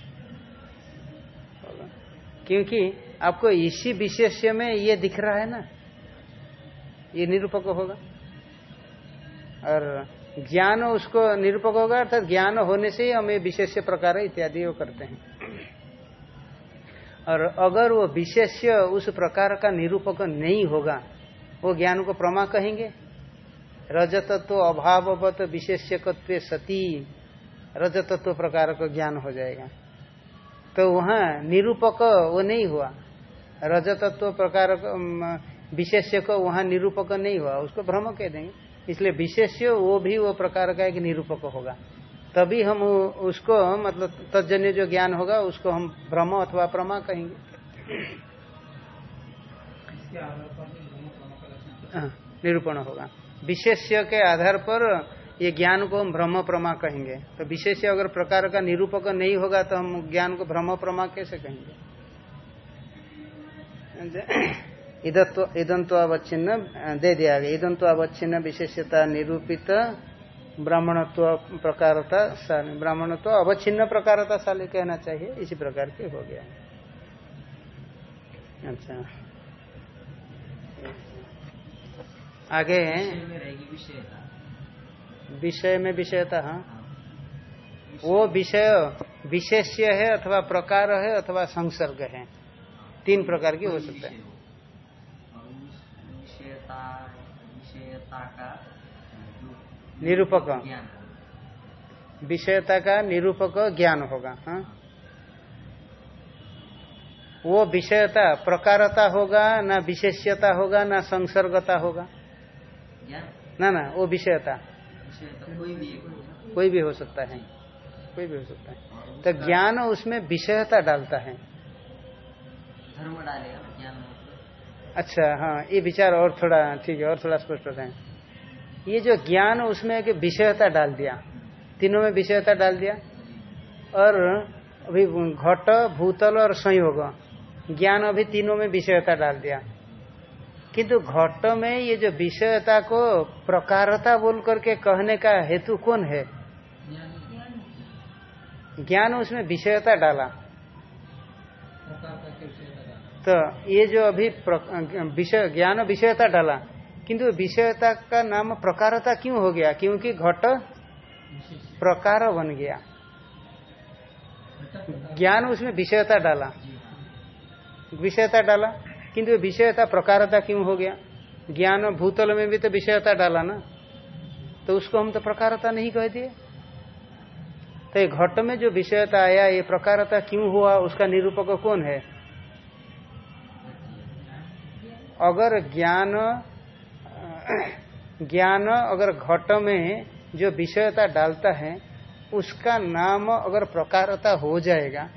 क्योंकि आपको इसी विशेष्य में ये दिख रहा है ना, ये निरूपक होगा। और ज्ञान उसको निरूपक होगा, अर्थात ज्ञान होने से ही हम ये विशेष प्रकार इत्यादि वो करते हैं। और अगर वो विशेष्य उस प्रकार का निरूपक नहीं होगा, वो ज्ञान को प्रमा कहेंगे। रजतत्व अभाववत विशेष्यकत्व सती, रजतत्व प्रकार का ज्ञान हो जाएगा। तो वहाँ निरूपक वो नहीं हुआ। रजतत्व प्रकार विशेष्य को वहाँ निरूपक नहीं हुआ। उसको भ्रम कह देंगे। इसलिए विशेष्य वो भी वो प्रकार का एक निरूपक होगा। तभी हम उसको मतलब तजन्य जो ज्ञान होगा उसको हम भ्रम अथवा प्रमा कहेंगे। हाँ, निरूपण होगा। विशेष्य के आधार पर ये ज्ञान को हम भ्रम प्रमा कहेंगे। तो विशेष अगर प्रकार का निरूपक नहीं होगा तो हम ज्ञान को भ्रम प्रमा कैसे कहेंगे? इदंतो अवच्छिन्न दे दिया गया। अवच्छिन्न विशेषता निरूपित ब्राह्मणत्व प्रकारता शाली ब्राह्मणत्व अवच्छिन्न प्रकारता शाली कहना चाहिए। इसी प्रकार के हो गया। अच्छा। आगे विषय में विषयता विषय हाँ। वो विषय विशेष्य है अथवा प्रकार है अथवा संसर्ग है। तीन प्रकार की हो सकता है। निरूपक। विषयता का निरूपक ज्ञान होगा हाँ। वो विषयता प्रकारता होगा ना विशेष्यता होगा ना संसर्गता होगा। ना ना वो विषयता। कोई भी हो कोई भी। हो सकता है। कोई भी हो सकता है। तो ज्ञान उसमें विषयता डालता है। धर्म डालेगा ज्ञान अच्छा हाँ ये विचार और थोड़ा ठीक है और थोड़ा स्पष्ट होता है। ये जो ज्ञान उसमें एक विषयता डाल दिया। तीनों में विषयता डाल दिया। और अभी घट भूतल और संयोग। ज्ञान अभी तीनों में विषयता डाल दिया। किंतु घट में ये जो विषयता को प्रकारता बोल करके कहने का हेतु कौन है? ज्ञान उसमें विषयता डाला। तो ये जो अभी विषय, ज्ञान विषयता डाला, किंतु विषयता का नाम प्रकारता क्यों हो गया? क्योंकि घट प्रकार बन गया। ज्ञान उसमें विषयता डाला। विषयता डाला। किंतु विषयता, प्रकारता क्यों हो गया? ज्ञान भूतल में भी तो विषयता डाला ना? तो उसको हम तो प्रकारता नहीं कह दिए। तो ये घट में जो विषयता आया, ये प्रकारता क्यों हुआ, उसका निरूपक कौन है? अगर ज्ञान ज्ञान अगर घट में जो विषयता डालता है, उसका नाम अगर प्रकारता हो जाएगा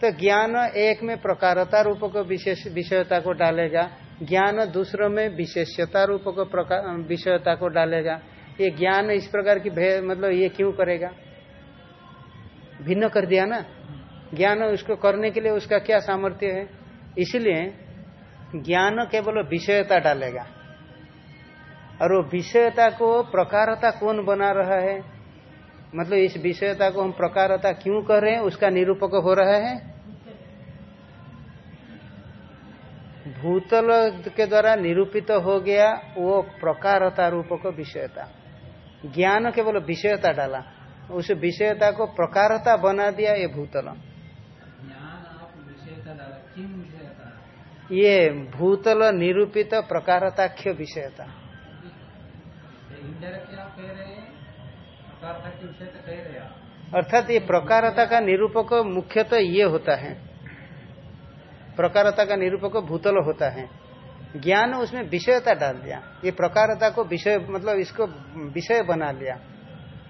तो ज्ञान एक में प्रकारता रूप को विशेष विषयता को डालेगा। ज्ञान दूसरों में विशेषता रूप को प्रकार विषयता को डालेगा। ये ज्ञान इस प्रकार की भे- मतलब ये क्यों करेगा? भिन्न कर दिया ना? ज्ञान उसको करने के लिए उसका क्या सामर्थ्य है? इसलिए ज्ञान केवल विषयता डालेगा। और वो विषयता को प्रकारता कौन बना रहा है? मतलब इस विषयता को हम प्रकारता क्यों कर रहे हैं? उसका निरूपक हो रहा है। भूतल के द्वारा निरूपित तो हो गया वो प्रकारता रूपक विषयता। ज्ञान केवल विषयता डाला। उस विषयता को प्रकारता बना दिया ये भूतल। ज्ञान आप विषयता डाला। विषयता? ये भूतल निरूपित प्रकारताख्य विषयता। अर्थात ये प्रकारता का निरूपक मुख्यतः ये होता है। प्रकारता का निरूपक भूतल होता है। ज्ञान उसमें विषयता डाल दिया। ये प्रकारता को विषय मतलब इसको विषय बना लिया।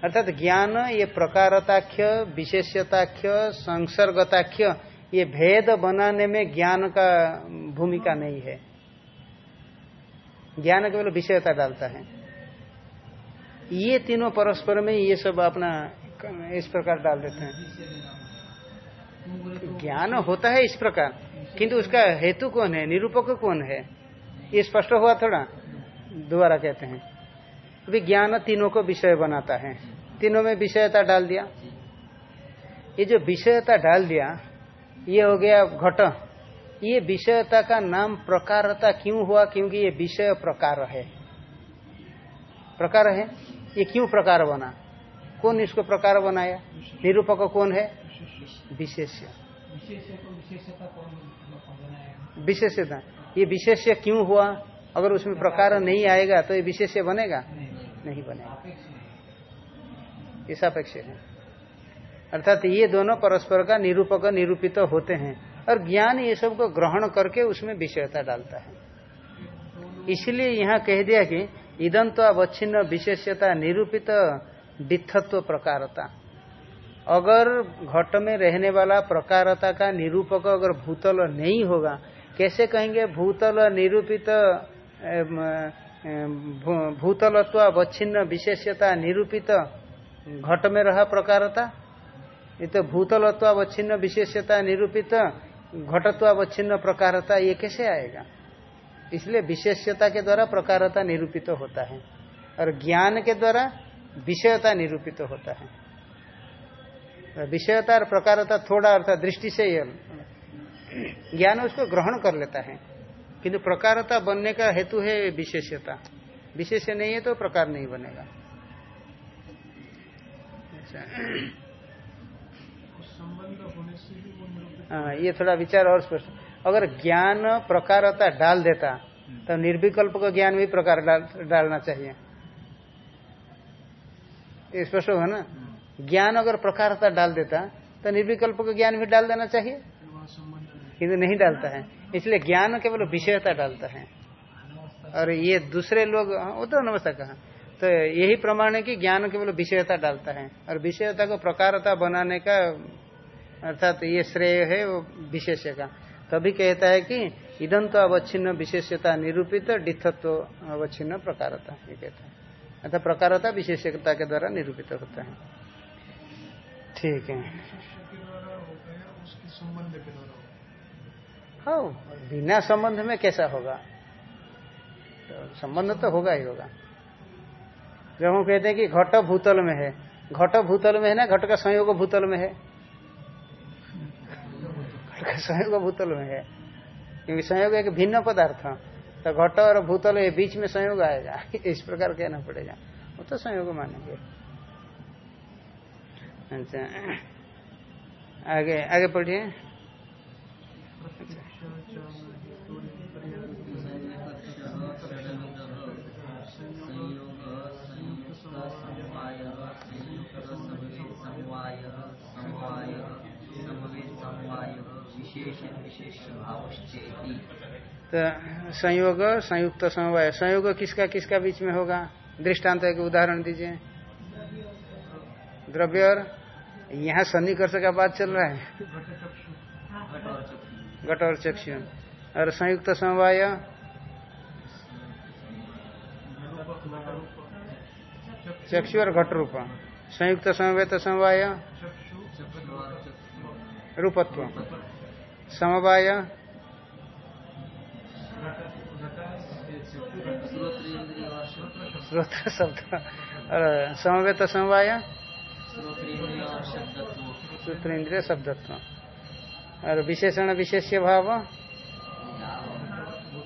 अर्थात ज्ञान ये प्रकारताख्य, विशेष्यताख्य, संसर्गताख्य, ये भेद बनाने में ज्ञान का भूमिका नहीं है। ज्ञान केवल विषयता डालता है। ये तीनों परस्पर में ये सब अपना इस प्रकार डाल देते हैं। ज्ञान होता है इस प्रकार, किंतु उसका हेतु कौन है? निरूपक कौन है? ये स्पष्ट हुआ थोड़ा? दोबारा कहते हैं। अभी ज्ञान तीनों को विषय बनाता है। तीनों में विषयता डाल दिया। ये जो विषयता डाल दिया, ये हो गया घट। ये विषयता का नाम प्रकारता क्यों हुआ? क्योंकि ये विषय प्रकार है। प्रकार है? ये क्यों प्रकार बना? कौन इसको प्रकार बनाया? निरूपक कौन है? विशेष्य। विशेष विशेषता ये विशेष्य क्यों हुआ? अगर उसमें प्रकार नहीं आएगा तो ये विशेष्य बनेगा? नहीं बनेगा। ये सापेक्ष है। अर्थात ये दोनों परस्पर का निरूपक, निरूपित होते हैं। और ज्ञान ये सबको ग्रहण करके उसमें विषयता डालता है। तो इसलिए यहाँ कह दिया कि इदम तो अवच्छिन्न विशेषता निरूपित डिथत्व प्रकारता अगर घट में रहने वाला प्रकारता का निरूपक अगर भूतल नहीं होगा कैसे कहेंगे भूतल निरूपित भूतलत्व अवच्छिन्न विशेषता निरूपित घट में रहा प्रकारता ये तो भूतलत्व अवच्छिन्न विशेषता निरूपित घटत्व अवच्छिन्न प्रकारता ये कैसे आएगा इसलिए विशेषता के द्वारा प्रकारता निरूपित तो होता है और ज्ञान के द्वारा विषयता निरूपित तो होता है। विषयता और प्रकारता थोड़ा अर्थात दृष्टि से ज्ञान उसको ग्रहण कर लेता है। किंतु प्रकारता बनने का हेतु है विशेष्यता। विशेष नहीं है तो प्रकार नहीं बनेगा। अच्छा। हाँ ये थोड़ा विचार और स्पष्ट। अगर ज्ञान प्रकारता डाल देता तो निर्विकल्प का ज्ञान भी प्रकार डाल, डालना चाहिए। स्पष्ट होगा ना? ज्ञान अगर प्रकारता डाल देता तो निर्विकल्प का ज्ञान भी डाल देना चाहिए? किंतु नहीं डालता है। इसलिए ज्ञान केवल विषयता डालता है। और ये दूसरे लोग हाँ, वो तो कहा तो यही प्रमाण है कि ज्ञान केवल विषयता डालता है। और विषयता को प्रकारता बनाने का अर्थात तो ये श्रेय है वो विशेष्य का तभी कहता है कि इदम तो अवच्छिन्न विशेषता निरूपित डिथत्व अवच्छिन्न प्रकारता, ये कहता है। अर्थात प्रकारता विशेषता के द्वारा निरूपित होता है। ठीक है। हाँ बिना संबंध में कैसा होगा? तो संबंध तो होगा ही होगा। जब हम कहते हैं कि घट भूतल में है घट भूतल में है ना, घट का संयोग भूतल में है। का संयोग भूतल में है क्योंकि संयोग एक भिन्न पदार्थ तो घट और भूतल ये बीच में संयोग आएगा इस प्रकार कहना पड़ेगा वो तो संयोग मानेंगे अच्छा आगे आगे पढ़िए तो संयोग संयुक्त समवाय। संयोग किसका किसका बीच में होगा? दृष्टांत एक उदाहरण दीजिए। द्रव्य और यहाँ सन्निकर्ष का बात चल रहा है। घट और चक्षु। और संयुक्त समवाय? चक्षु और घट रूप। संयुक्त समवाय तो समवाय। रूपत्व। समवाय। श्रोत शब्द। और समवेत समवाय। सूत्र इंद्रिय शब्दत्व। और विशेषण विशेष्य भाव।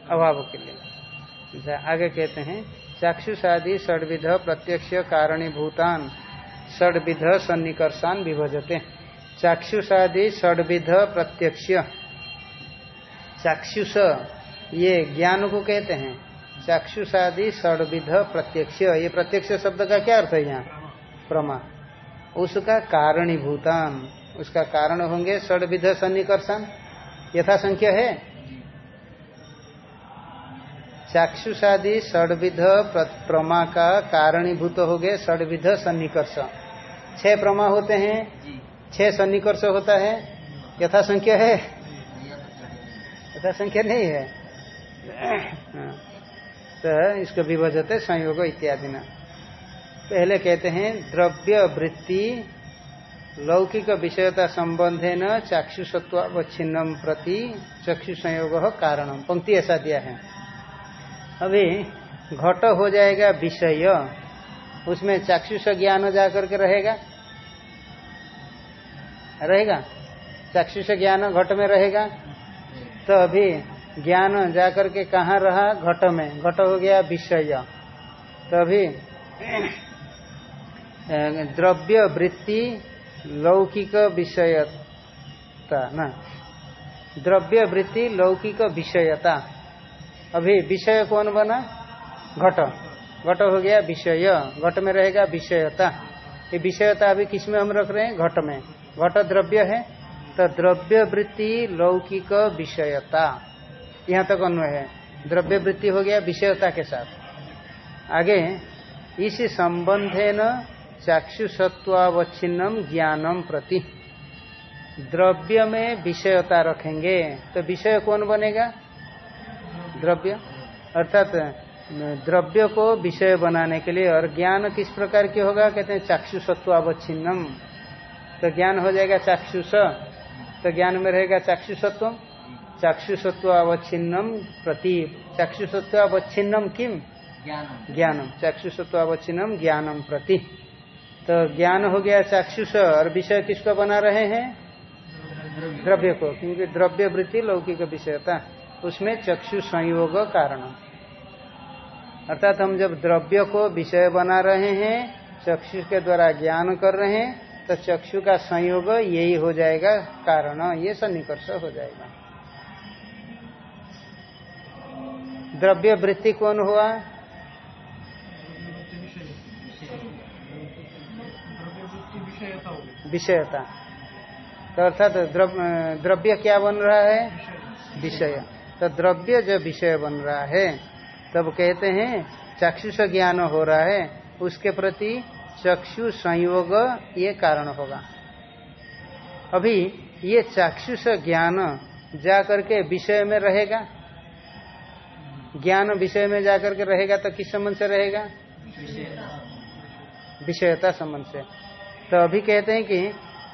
अभाव के लिए। आगे कहते हैं, चाक्षुषादि षडविध प्रत्यक्ष कारणी भूतान षडविध सन्निकर्षान विभजते। चाक्षुषादि षडविध प्रत्यक्ष। चाक्षुष, ये ज्ञान को कहते हैं। चाक्षुषादि षडविध प्रत्यक्ष, ये प्रत्यक्ष शब्द का क्या अर्थ है यहाँ? प्रमा। उसका कारणी भूतान उसका कारण होंगे षडविध सन्निकर्षण। यथा संख्या है? चाक्षुषादि षडविध प्रमा का कारणीभूत हो गए षडविध सन्निकर्ष। छह प्रमा होते हैं। छह सन्निकर्ष होता है यथा संख्या है? यथा संख्या नहीं है। तो इसको विभजते संयोग इत्यादि न। पहले कहते हैं, द्रव्य वृत्ति लौकिक विषयता संबंधे न चाक्षुषत्वावच्छिन्नम प्रति चक्षु संयोग कारणम पंक्ति ऐसा दिया है। अभी घट हो जाएगा विषय, उसमें चाक्षुष ज्ञान जा करके रहेगा। रहेगा? चाक्षुष ज्ञान घट में रहेगा? तो अभी ज्ञान जाकर के कहाँ रहा? घट में। घट हो गया विषय। तो अभी द्रव्य वृत्ति लौकिक विषयता, ना? द्रव्य वृत्ति लौकिक विषयता। अभी विषय कौन बना? घट। घट हो गया विषय। घट में रहेगा विषयता। ये विषयता अभी किसमें हम रख रहे हैं? घट में। घट द्रव्य है तो द्रव्य वृत्ति लौकिक विषयता। यहाँ तक अन्वय है। द्रव्य वृत्ति हो गया विषयता के साथ। आगे, इस संबंधे न चाक्षुषत्वावच्छिन्नम ज्ञानम प्रति। द्रव्य में विषयता रखेंगे तो विषय कौन बनेगा? द्रव्य। अर्थात, द्रव्य को विषय बनाने के लिए और ज्ञान किस प्रकार की होगा? कहते हैं चाक्षुषत्वावच्छिन्नम तो ज्ञान हो जाएगा चाक्षुष। तो ज्ञान में रहेगा चाक्षुषत्व। चाक्षुषत्व अवच्छिन्नम प्रति चाक्षुषत्व अवच्छिन्नम किम? ज्ञानम। चाक्षुषत्व अवच्छिन्नम ज्ञानम प्रति। तो ज्ञान हो गया चाक्षुष। और विषय किसको बना रहे हैं? द्रव्य को क्योंकि द्रव्य वृत्ति लौकिक विषयता। उसमें चक्षु संयोग कारण। अर्थात हम जब द्रव्य को विषय बना रहे हैं चक्षु के द्वारा ज्ञान कर रहे हैं तो चक्षु का संयोग यही हो जाएगा, कारण ये सन्निकर्ष हो जाएगा। द्रव्य वृत्ति कौन हुआ? विषयता। तो अर्थात द्रव्य क्या बन रहा है? विषय। तो द्रव्य जब विषय बन रहा है, तब कहते हैं, चाक्षुष ज्ञान हो रहा है, उसके प्रति चक्षु संयोग ये कारण होगा। अभी ये चाक्षुष ज्ञान जाकर के विषय में रहेगा? ज्ञान विषय में जाकर के रहेगा तो किस संबंध से रहेगा? विषयता संबंध से। तो अभी कहते हैं कि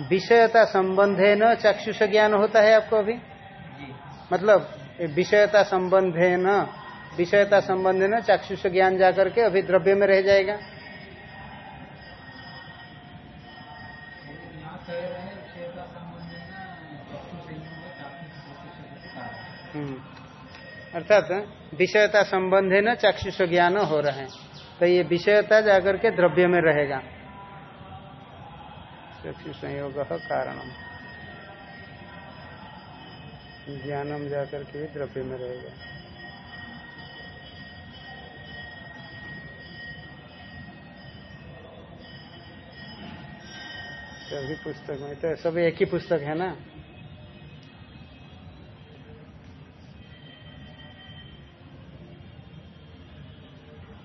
विषयता संबंध है न चाक्षुष ज्ञान होता है आपको अभी? मतलब विषयता संबंध है न, विषयता संबंध है न चाक्षुष ज्ञान जाकर के अभी द्रव्य में रह जाएगा। अर्थात विषयता संबंध है न चाक्षुष ज्ञान हो रहे हैं। तो ये विषयता जाकर के द्रव्य में रहेगा। चक्षु संयोग कारणम। ज्ञानम जाकर के द्रव्य में रहेगा। सभी पुस्तक में तो सब एक ही पुस्तक है ना?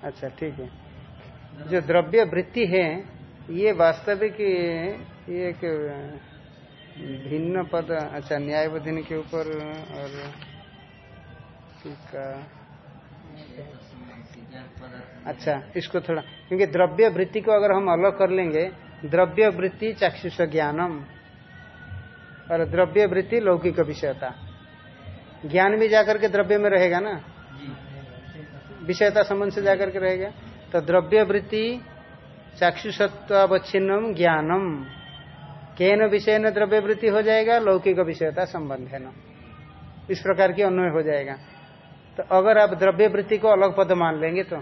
अच्छा ठीक है। जो द्रव्य वृत्ति है, ये वास्तविक, ये एक भिन्न पद अच्छा न्यायवधिन के ऊपर और अच्छा इसको थोड़ा क्योंकि द्रव्य वृत्ति को अगर हम अलग कर लेंगे द्रव्य वृत्ति चाक्षुष ज्ञानम। और द्रव्य वृत्ति लौकिक विषयता। ज्ञान भी जाकर के द्रव्य में रहेगा ना? विषयता संबंध से जाकर के रहेगा। तो द्रव्य वृत्ति चाक्षुषत्वावच्छिन्नम ज्ञानम। केन विषय न द्रव्य वृत्ति हो जाएगा? लौकिक विषयता संबंध है न? इस प्रकार की अन्वय हो जाएगा। तो अगर आप द्रव्य वृत्ति को अलग पद मान लेंगे तो?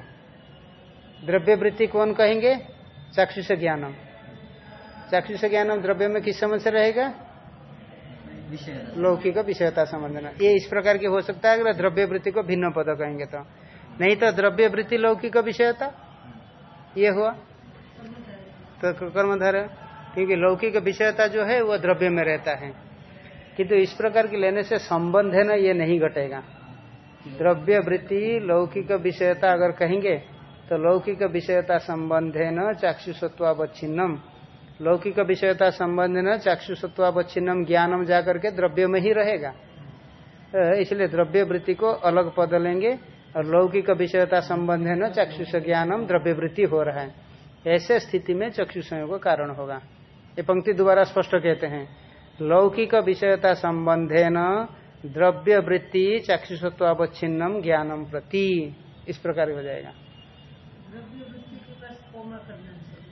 द्रव्य वृत्ति कौन कहेंगे? चाक्षुष ज्ञानम। चाक्षुष ज्ञानम द्रव्य में किस समझ से रहेगा? लौकिक विषयता संबंध ये इस प्रकार की हो सकता है, अगर द्रव्य वृत्ति को भिन्न पद कहेंगे तो। नहीं तो द्रव्य वृत्ति लौकिक विषयता? ये हुआ? तो कर्मधार, क्योंकि लौकिक विषयता जो है, वो द्रव्य में रहता है। किंतु इस प्रकार की लेने से संबंध है ना, ये नहीं घटेगा। द्रव्य वृत्ति लौकिक विषयता अगर कहेंगे तो लौकिक विषयता संबंध है न चाक्षुषत्वावच्छिन्नम। लौकिक विषयता संबंध न चाक्षुषत्वावच्छिन्नम ज्ञानम जाकर के द्रव्य में ही रहेगा। इसलिए द्रव्य वृत्ति को अलग पद लेंगे और लौकिक विषयता संबंध है न चक्षुष ज्ञानम द्रव्य वृत्ति हो रहा है। ऐसे स्थिति में चक्षु संयोग कारण होगा। ये पंक्ति दोबारा स्पष्ट कहते हैं। लौकिक विषयता संबंधे न द्रव्य वृत्ति चाक्षुषत्वावच्छिन्नम ज्ञानम प्रति। इस प्रकार हो जाएगा।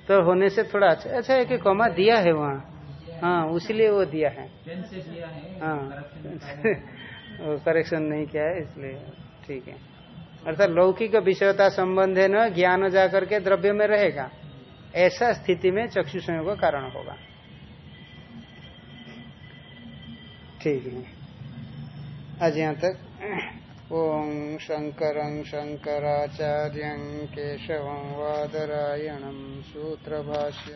तो होने से थोड़ा अच्छा अच्छा एक कमा दिया है वहाँ। हाँ उसीलिए वो दिया है। हाँ करेक्शन नहीं किया है इसलिए ठीक है। अर्थात लौकिक विषयता संबंध है न ज्ञान जाकर के द्रव्य में रहेगा। ऐसा स्थिति में चक्षु संयोग का कारण होगा। ठीक है। आज यहाँ तक ओम शंकर शंकराचार्य केशव वादरायण सूत्र भाष्य